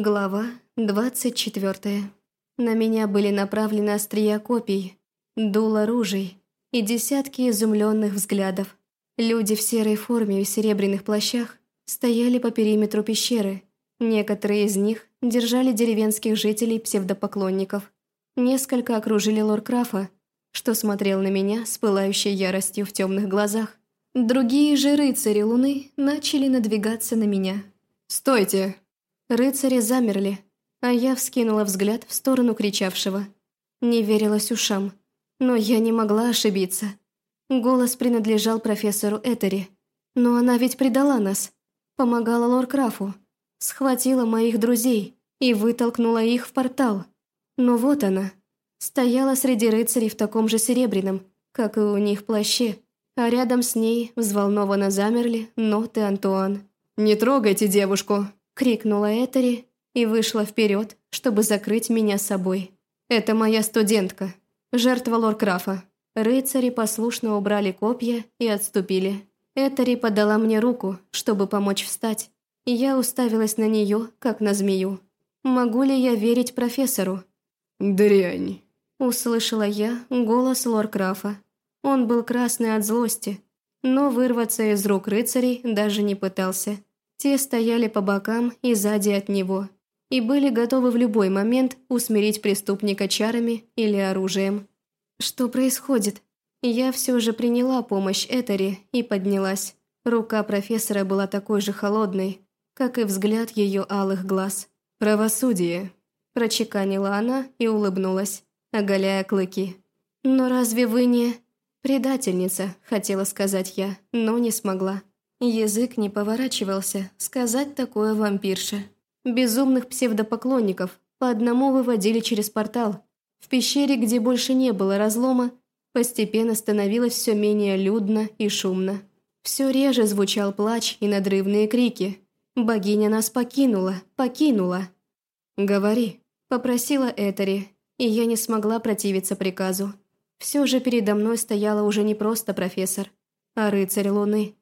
Глава 24. На меня были направлены острия копий, дуло ружей и десятки изумленных взглядов. Люди в серой форме и серебряных плащах стояли по периметру пещеры. Некоторые из них держали деревенских жителей псевдопоклонников. Несколько окружили Лоркрафа, что смотрел на меня с пылающей яростью в темных глазах. Другие же рыцари Луны начали надвигаться на меня. «Стойте!» Рыцари замерли, а я вскинула взгляд в сторону кричавшего. Не верилась ушам, но я не могла ошибиться. Голос принадлежал профессору Этери. Но она ведь предала нас. Помогала Лоркрафу. Схватила моих друзей и вытолкнула их в портал. Но вот она. Стояла среди рыцарей в таком же серебряном, как и у них плаще. А рядом с ней взволнованно замерли Нот и Антуан. «Не трогайте девушку!» – крикнула Этери и вышла вперед, чтобы закрыть меня собой. «Это моя студентка, жертва Лоркрафа». Рыцари послушно убрали копья и отступили. Этери подала мне руку, чтобы помочь встать, и я уставилась на нее, как на змею. «Могу ли я верить профессору?» «Дрянь!» Услышала я голос Лоркрафа. Он был красный от злости, но вырваться из рук рыцарей даже не пытался. Те стояли по бокам и сзади от него и были готовы в любой момент усмирить преступника чарами или оружием. Что происходит? Я все же приняла помощь Этери и поднялась. Рука профессора была такой же холодной, как и взгляд ее алых глаз. «Правосудие», – прочеканила она и улыбнулась, оголяя клыки. «Но разве вы не...» «Предательница», – хотела сказать я, но не смогла. Язык не поворачивался сказать такое вампирше. Безумных псевдопоклонников по одному выводили через портал. В пещере, где больше не было разлома, постепенно становилось все менее людно и шумно. Все реже звучал плач и надрывные крики. «Богиня нас покинула, покинула!» «Говори», – попросила Этери, и я не смогла противиться приказу. Все же передо мной стояла уже не просто профессор, а рыцарь Луны.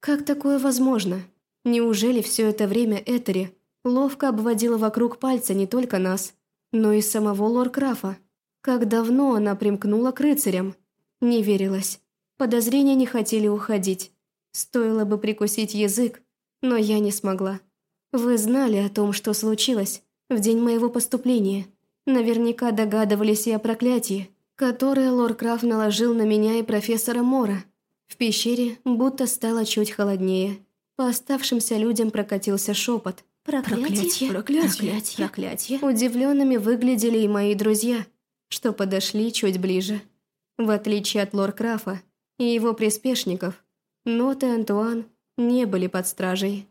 Как такое возможно? Неужели все это время Этери ловко обводила вокруг пальца не только нас, но и самого Лоркрафа? Как давно она примкнула к рыцарям? Не верилось. Подозрения не хотели уходить. Стоило бы прикусить язык, но я не смогла. Вы знали о том, что случилось в день моего поступления. Наверняка догадывались и о проклятии, которое Лоркраф наложил на меня и профессора Мора. В пещере будто стало чуть холоднее. По оставшимся людям прокатился шепот. «Проклятие! Проклятие! Проклятие!» Удивленными выглядели и мои друзья, что подошли чуть ближе. В отличие от Лоркрафа и его приспешников, Нот и Антуан не были под стражей.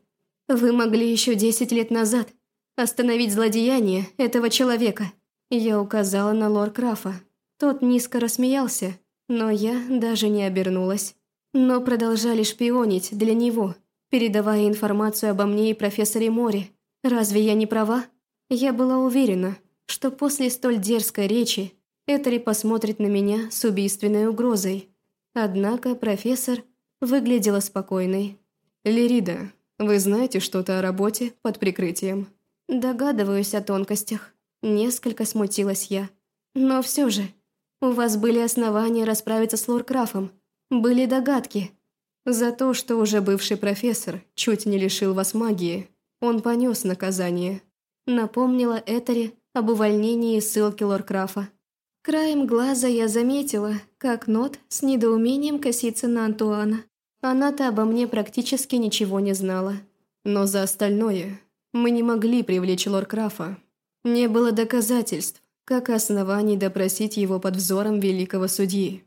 «Вы могли еще десять лет назад остановить злодеяние этого человека», я указала на Лоркрафа. Тот низко рассмеялся, но я даже не обернулась но продолжали шпионить для него, передавая информацию обо мне и профессоре Мори. Разве я не права? Я была уверена, что после столь дерзкой речи Этери посмотрит на меня с убийственной угрозой. Однако профессор выглядела спокойной. «Лирида, вы знаете что-то о работе под прикрытием?» «Догадываюсь о тонкостях». Несколько смутилась я. «Но все же, у вас были основания расправиться с Лоркрафом. Были догадки. За то, что уже бывший профессор чуть не лишил вас магии, он понес наказание. Напомнила Этери об увольнении и ссылке Лоркрафа. Краем глаза я заметила, как Нот с недоумением косится на Антуана. Она-то обо мне практически ничего не знала. Но за остальное мы не могли привлечь Лоркрафа. Не было доказательств, как оснований допросить его под взором великого судьи.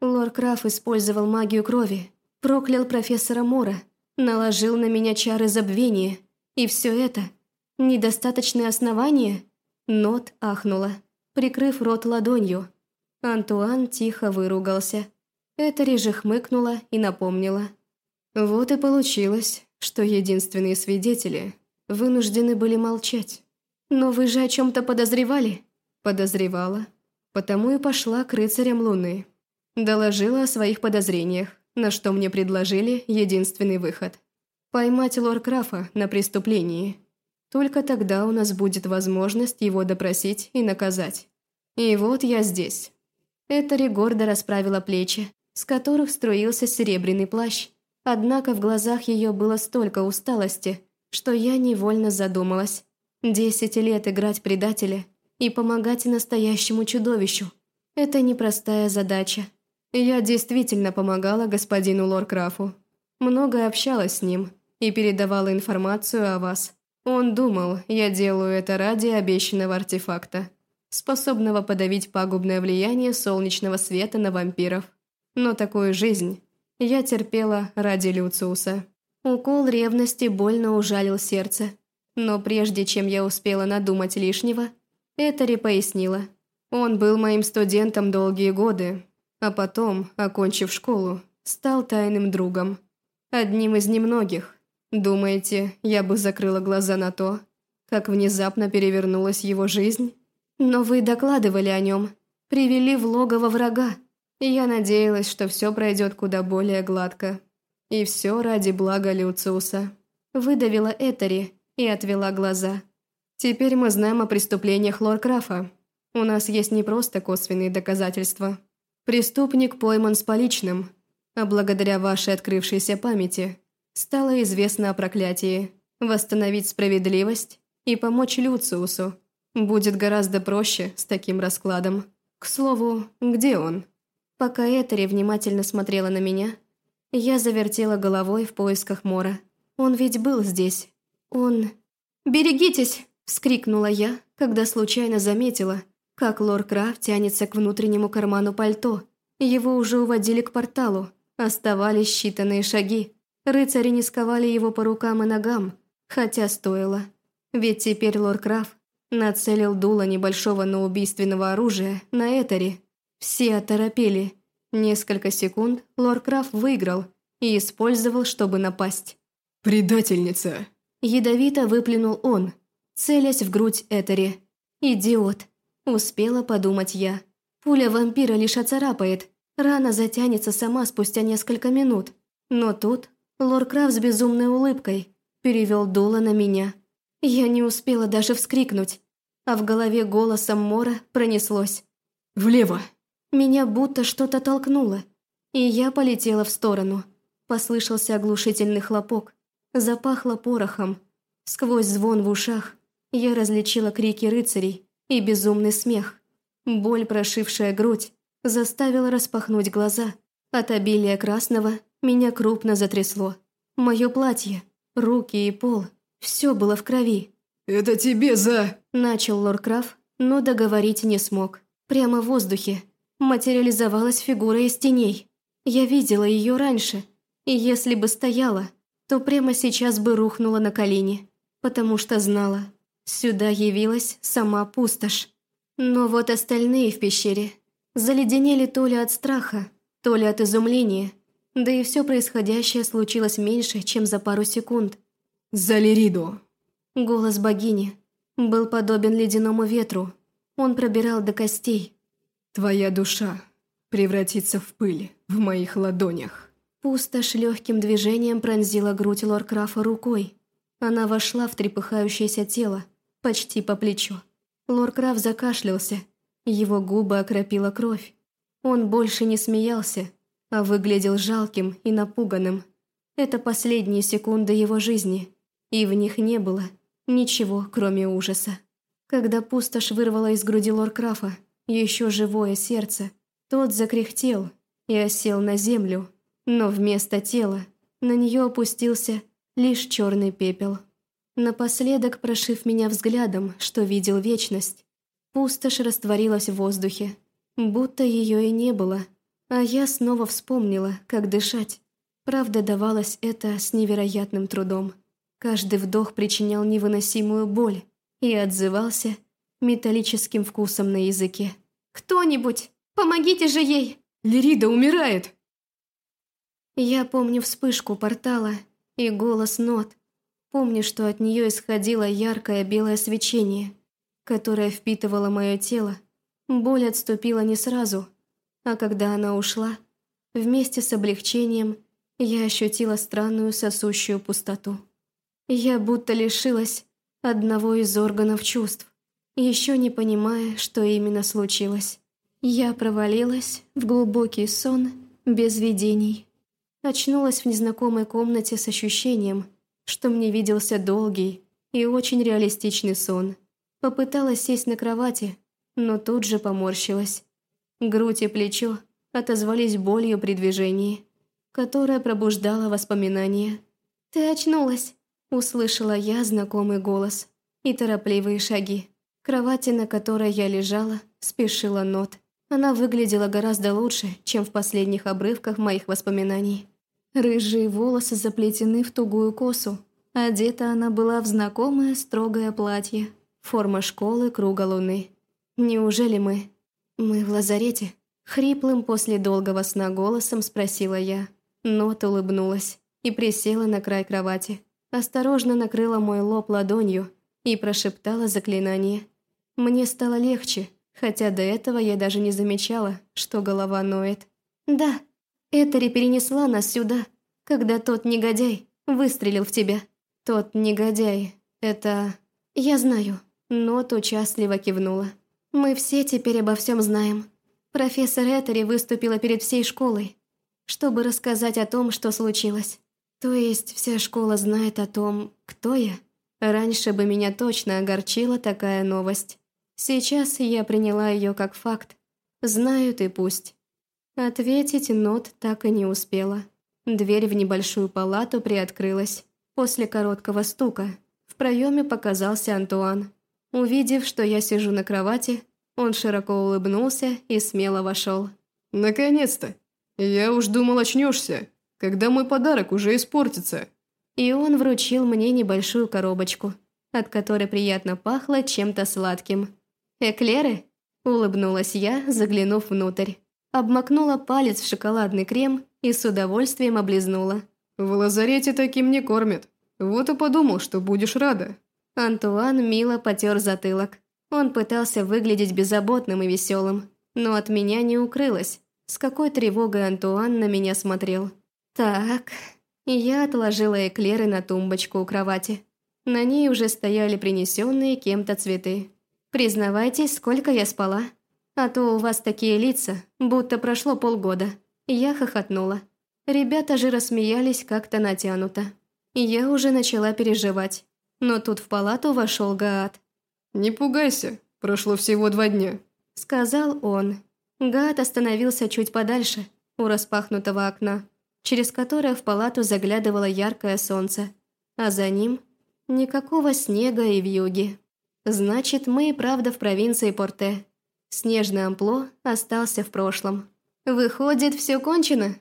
Лоркраф использовал магию крови, проклял профессора Мора, наложил на меня чары забвения. И все это – недостаточное основание? Нот ахнула, прикрыв рот ладонью. Антуан тихо выругался. Этери же хмыкнула и напомнила. Вот и получилось, что единственные свидетели вынуждены были молчать. «Но вы же о чем-то подозревали?» «Подозревала. Потому и пошла к рыцарям Луны. Доложила о своих подозрениях, на что мне предложили единственный выход – поймать Лоркрафа на преступлении. Только тогда у нас будет возможность его допросить и наказать. И вот я здесь». Этери гордо расправила плечи, с которых струился серебряный плащ. Однако в глазах ее было столько усталости, что я невольно задумалась. Десять лет играть предателя и помогать настоящему чудовищу – это непростая задача. Я действительно помогала господину Лоркрафу. Много общалась с ним и передавала информацию о вас. Он думал, я делаю это ради обещанного артефакта, способного подавить пагубное влияние солнечного света на вампиров. Но такую жизнь я терпела ради Люциуса. Укол ревности больно ужалил сердце. Но прежде чем я успела надумать лишнего, Этери пояснила. Он был моим студентом долгие годы, а потом, окончив школу, стал тайным другом. Одним из немногих. Думаете, я бы закрыла глаза на то, как внезапно перевернулась его жизнь? Но вы докладывали о нем, привели в логово врага. Я надеялась, что все пройдет куда более гладко. И все ради блага Люциуса. Выдавила Этери и отвела глаза. Теперь мы знаем о преступлениях Лоркрафа. У нас есть не просто косвенные доказательства. Преступник пойман с поличным, а благодаря вашей открывшейся памяти стало известно о проклятии. Восстановить справедливость и помочь Люциусу будет гораздо проще с таким раскладом. К слову, где он? Пока Этери внимательно смотрела на меня, я завертела головой в поисках Мора. Он ведь был здесь. Он... «Берегитесь!» – вскрикнула я, когда случайно заметила, как Лор Крафт тянется к внутреннему карману пальто. Его уже уводили к порталу. Оставались считанные шаги. Рыцари не сковали его по рукам и ногам, хотя стоило. Ведь теперь Лор Краф нацелил дуло небольшого, но убийственного оружия на Этери. Все оторопели. Несколько секунд Лор Краф выиграл и использовал, чтобы напасть. «Предательница!» Ядовито выплюнул он, целясь в грудь Этери. «Идиот!» Успела подумать я. Пуля вампира лишь оцарапает, рана затянется сама спустя несколько минут. Но тут Лор с безумной улыбкой перевел дуло на меня. Я не успела даже вскрикнуть, а в голове голосом Мора пронеслось. «Влево!» Меня будто что-то толкнуло, и я полетела в сторону. Послышался оглушительный хлопок. Запахло порохом. Сквозь звон в ушах я различила крики рыцарей и безумный смех. Боль, прошившая грудь, заставила распахнуть глаза. От обилия красного меня крупно затрясло. Мое платье, руки и пол – все было в крови. «Это тебе за...» – начал Лоркраф, но договорить не смог. Прямо в воздухе материализовалась фигура из теней. Я видела ее раньше, и если бы стояла, то прямо сейчас бы рухнула на колени, потому что знала, сюда явилась сама пустошь. Но вот остальные в пещере заледенели то ли от страха, то ли от изумления, да и все происходящее случилось меньше, чем за пару секунд. «За Лириду!» Голос богини был подобен ледяному ветру. Он пробирал до костей. «Твоя душа превратится в пыль в моих ладонях». Пустошь легким движением пронзила грудь Лоркрафа рукой. Она вошла в трепыхающееся тело, почти по плечу. Лоркраф закашлялся, его губы окропила кровь. Он больше не смеялся, а выглядел жалким и напуганным. Это последние секунды его жизни, и в них не было ничего, кроме ужаса. Когда пустошь вырвала из груди Лоркрафа еще живое сердце, тот закряхтел и осел на землю, но вместо тела на нее опустился лишь черный пепел. Напоследок, прошив меня взглядом, что видел вечность, пустошь растворилась в воздухе, будто ее и не было, а я снова вспомнила, как дышать. Правда, давалось это с невероятным трудом. Каждый вдох причинял невыносимую боль и отзывался металлическим вкусом на языке. «Кто-нибудь, помогите же ей!» «Лирида умирает!» Я помню вспышку портала и голос нот. Помню, что от нее исходило яркое белое свечение, которое впитывало мое тело. Боль отступила не сразу, а когда она ушла, вместе с облегчением я ощутила странную сосущую пустоту. Я будто лишилась одного из органов чувств, еще не понимая, что именно случилось. Я провалилась в глубокий сон без видений. Очнулась в незнакомой комнате с ощущением, что мне виделся долгий и очень реалистичный сон. Попыталась сесть на кровати, но тут же поморщилась. Грудь и плечо отозвались болью при движении, которая пробуждала воспоминания. «Ты очнулась!» – услышала я знакомый голос и торопливые шаги. Кровати, на которой я лежала, спешила нот. Она выглядела гораздо лучше, чем в последних обрывках моих воспоминаний. Рыжие волосы заплетены в тугую косу. Одета она была в знакомое строгое платье. Форма школы круга луны. Неужели мы... Мы в лазарете? Хриплым после долгого сна голосом спросила я. Нот улыбнулась и присела на край кровати. Осторожно накрыла мой лоб ладонью и прошептала заклинание. Мне стало легче, хотя до этого я даже не замечала, что голова ноет. «Да, Этери перенесла нас сюда, когда тот негодяй выстрелил в тебя. Тот негодяй, это... Я знаю». Нот участливо кивнула. «Мы все теперь обо всем знаем. Профессор Этери выступила перед всей школой, чтобы рассказать о том, что случилось. То есть вся школа знает о том, кто я? Раньше бы меня точно огорчила такая новость. Сейчас я приняла ее как факт. Знают и пусть. Ответить Нот так и не успела. Дверь в небольшую палату приоткрылась. После короткого стука в проеме показался Антуан. Увидев, что я сижу на кровати, он широко улыбнулся и смело вошел. «Наконец-то! Я уж думал, очнешься, когда мой подарок уже испортится». И он вручил мне небольшую коробочку, от которой приятно пахло чем-то сладким. «Эклеры?» – улыбнулась я, заглянув внутрь. Обмакнула палец в шоколадный крем и с удовольствием облизнула. «В лазарете таким не кормят. Вот и подумал, что будешь рада». Антуан мило потер затылок. Он пытался выглядеть беззаботным и веселым, но от меня не укрылось, с какой тревогой Антуан на меня смотрел. Так, я отложила эклеры на тумбочку у кровати. На ней уже стояли принесенные кем-то цветы. Признавайтесь, сколько я спала. А то у вас такие лица, будто прошло полгода. Я хохотнула. Ребята же рассмеялись как-то натянуто. Я уже начала переживать. Но тут в палату вошел Гаат. «Не пугайся, прошло всего два дня», — сказал он. Гад остановился чуть подальше, у распахнутого окна, через которое в палату заглядывало яркое солнце, а за ним никакого снега и вьюги. Значит, мы и правда в провинции Порте. Снежный ампло остался в прошлом. Выходит, все кончено?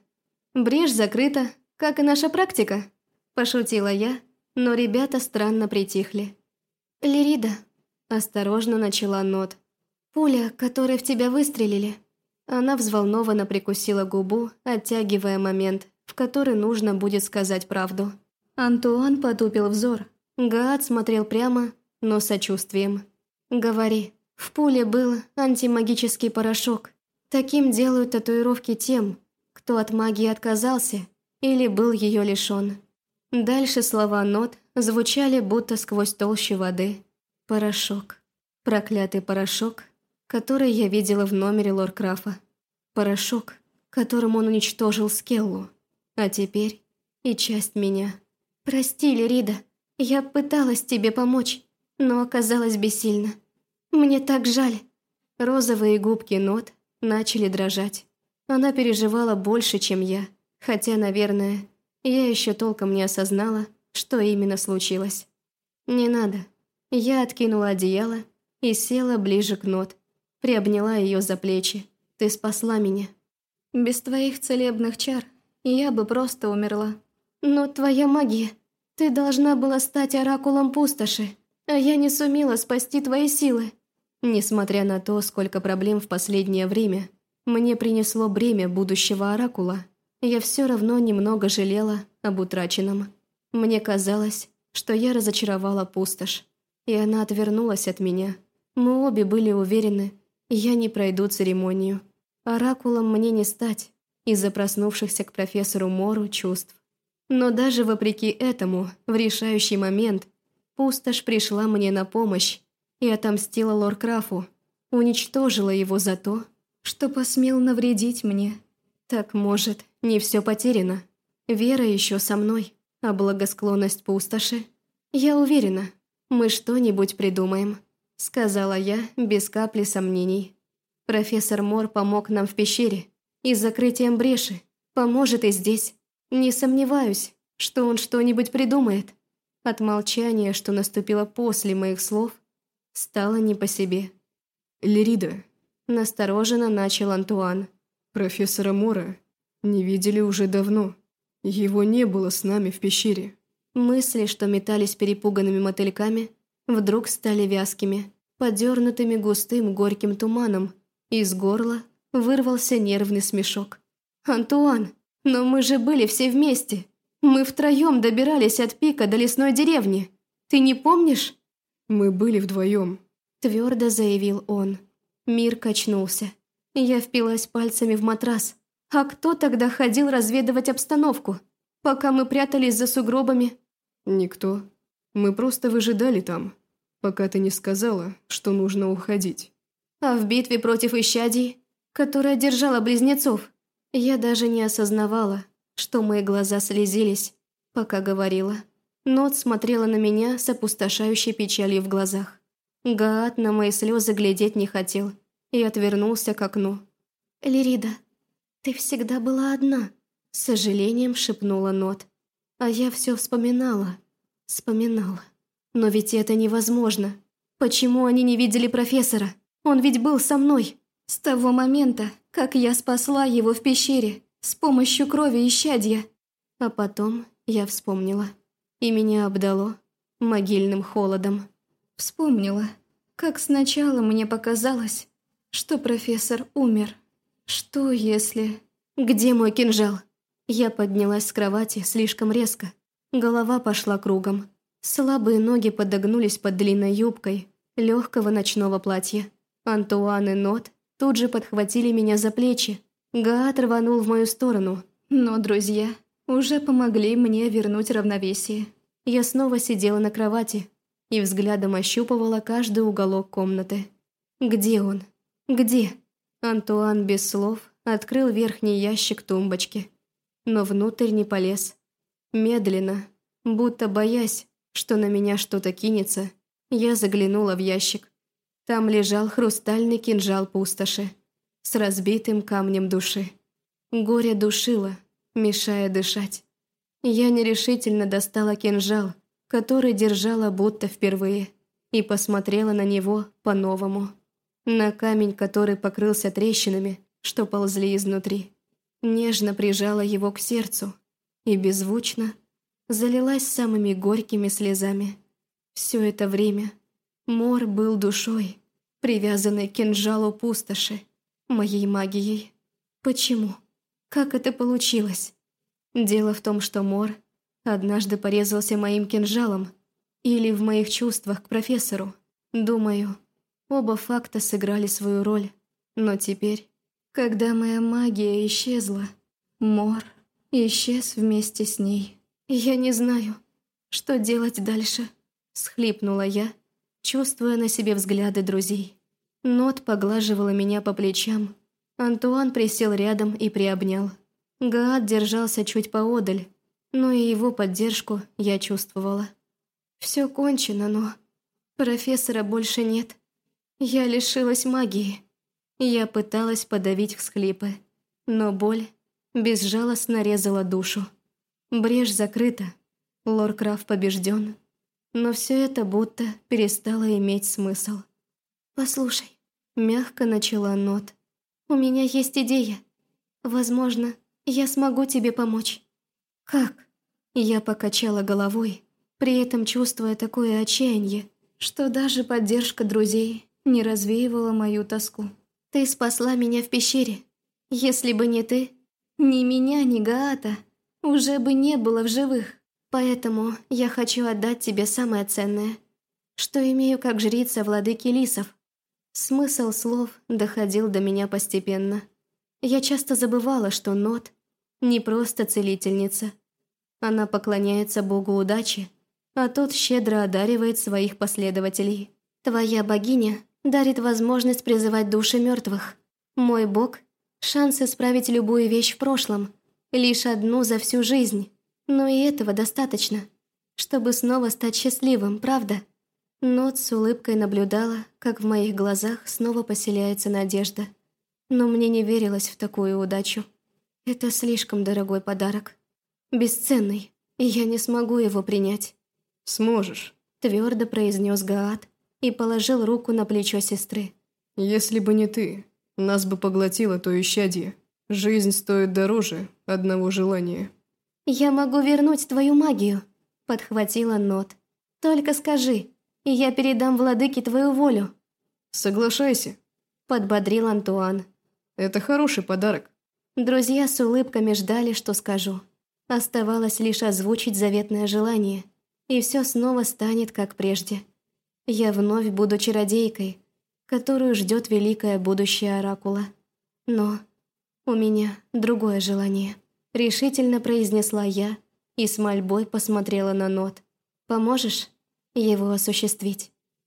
Брешь закрыта, как и наша практика? Пошутила я, но ребята странно притихли. «Лирида», Осторожно начала Нот. «Пуля, которой в тебя выстрелили». Она взволнованно прикусила губу, оттягивая момент, в который нужно будет сказать правду. Антуан потупил взор. Гаат смотрел прямо, но сочувствием. «Говори, в пуле был антимагический порошок. Таким делают татуировки тем, кто от магии отказался или был ее лишен». Дальше слова нот звучали будто сквозь толщу воды. Порошок. Проклятый порошок, который я видела в номере Лоркрафа. Порошок, которым он уничтожил Скеллу. А теперь и часть меня. Прости, Лирида, я пыталась тебе помочь, но оказалась бессильна. Мне так жаль. Розовые губки Нот начали дрожать. Она переживала больше, чем я, хотя, наверное, я еще толком не осознала, что именно случилось. Не надо. Я откинула одеяло и села ближе к Нот. Приобняла ее за плечи. «Ты спасла меня. Без твоих целебных чар я бы просто умерла. Но твоя магия. Ты должна была стать оракулом пустоши, а я не сумела спасти твои силы». Несмотря на то, сколько проблем в последнее время, мне принесло бремя будущего оракула, я все равно немного жалела об утраченном. Мне казалось, что я разочаровала пустошь и она отвернулась от меня. Мы обе были уверены, я не пройду церемонию. Оракулом мне не стать из-за проснувшихся к профессору Мору чувств. Но даже вопреки этому, в решающий момент, Пустошь пришла мне на помощь и отомстила Лоркрафу, уничтожила его за то, что посмел навредить мне. Так, может, не все потеряно. Вера еще со мной, а благосклонность пустоши. Я уверена, мы что-нибудь придумаем, сказала я без капли сомнений. Профессор Мор помог нам в пещере и с закрытием бреши, поможет и здесь. Не сомневаюсь, что он что-нибудь придумает. От молчания, что наступило после моих слов, стало не по себе. «Лирида», – настороженно начал Антуан. «Профессора Мора не видели уже давно. Его не было с нами в пещере». Мысли, что метались перепуганными мотыльками, вдруг стали вязкими, подернутыми густым горьким туманом. Из горла вырвался нервный смешок. «Антуан, но мы же были все вместе. Мы втроем добирались от пика до лесной деревни. Ты не помнишь?» «Мы были вдвоем», – твердо заявил он. Мир качнулся. Я впилась пальцами в матрас. А кто тогда ходил разведывать обстановку, пока мы прятались за сугробами? Никто. Мы просто выжидали там, пока ты не сказала, что нужно уходить. А в битве против Ищадий, которая держала близнецов, я даже не осознавала, что мои глаза слезились, пока говорила. Нот смотрела на меня с опустошающей печалью в глазах. Гаат на мои слезы глядеть не хотел и отвернулся к окну. «Лирида, ты всегда была одна», — с сожалением шепнула Нот. А я все вспоминала, вспоминала. Но ведь это невозможно. Почему они не видели профессора? Он ведь был со мной. С того момента, как я спасла его в пещере с помощью крови и щадья. А потом я вспомнила, и меня обдало могильным холодом. Вспомнила, как сначала мне показалось, что профессор умер. Что если... Где мой кинжал? Я поднялась с кровати слишком резко. Голова пошла кругом. Слабые ноги подогнулись под длинной юбкой легкого ночного платья. Антуан и Нот тут же подхватили меня за плечи. Гаат рванул в мою сторону, но друзья уже помогли мне вернуть равновесие. Я снова сидела на кровати и взглядом ощупывала каждый уголок комнаты. Где он? Где? Антуан без слов открыл верхний ящик тумбочки, но внутрь не полез. Медленно, будто боясь, что на меня что-то кинется, я заглянула в ящик. Там лежал хрустальный кинжал пустоши с разбитым камнем души. Горе душило, мешая дышать. Я нерешительно достала кинжал, который держала будто впервые, и посмотрела на него по-новому. На камень, который покрылся трещинами, что ползли изнутри. Нежно прижала его к сердцу и беззвучно залилась самыми горькими слезами. Все это время Мор был душой, привязанной к кинжалу пустоши, моей магией. Почему? Как это получилось? Дело в том, что Мор однажды порезался моим кинжалом или в моих чувствах к профессору. Думаю, оба факта сыграли свою роль. Но теперь, когда моя магия исчезла, Мор исчез вместе с ней. Я не знаю, что делать дальше. Схлипнула я, чувствуя на себе взгляды друзей. Нот поглаживала меня по плечам. Антуан присел рядом и приобнял. Гаат держался чуть поодаль, но и его поддержку я чувствовала. Все кончено, но профессора больше нет. Я лишилась магии. Я пыталась подавить всхлипы, но боль безжалостно резала душу. Брешь закрыта, Лоркраф побежден, но все это будто перестало иметь смысл. «Послушай», — мягко начала Нот, — «у меня есть идея. Возможно, я смогу тебе помочь». «Как?» Я покачала головой, при этом чувствуя такое отчаяние, что даже поддержка друзей не развеивала мою тоску. «Ты спасла меня в пещере. Если бы не ты, ни меня, ни Гаата уже бы не было в живых. Поэтому я хочу отдать тебе самое ценное, что имею как жрица владыки лисов. Смысл слов доходил до меня постепенно. Я часто забывала, что Нот не просто целительница. Она поклоняется богу удачи а тот щедро одаривает своих последователей. Твоя богиня дарит возможность призывать души мертвых. Мой бог – шанс исправить любую вещь в прошлом, лишь одну за всю жизнь. Но и этого достаточно, чтобы снова стать счастливым, правда? Нот с улыбкой наблюдала, как в моих глазах снова поселяется надежда. Но мне не верилось в такую удачу. Это слишком дорогой подарок. Бесценный, и я не смогу его принять. «Сможешь», — твердо произнес Гаат и положил руку на плечо сестры. «Если бы не ты, нас бы поглотило то исчадье. Жизнь стоит дороже одного желания». «Я могу вернуть твою магию», — подхватила Нот. «Только скажи, и я передам владыке твою волю». «Соглашайся», — подбодрил Антуан. «Это хороший подарок». Друзья с улыбками ждали, что скажу. Оставалось лишь озвучить заветное желание, и все снова станет как прежде. Я вновь буду чародейкой, которую ждет великое будущее Оракула. Но у меня другое желание. Решительно произнесла я и с мольбой посмотрела на нот. Поможешь его осуществить?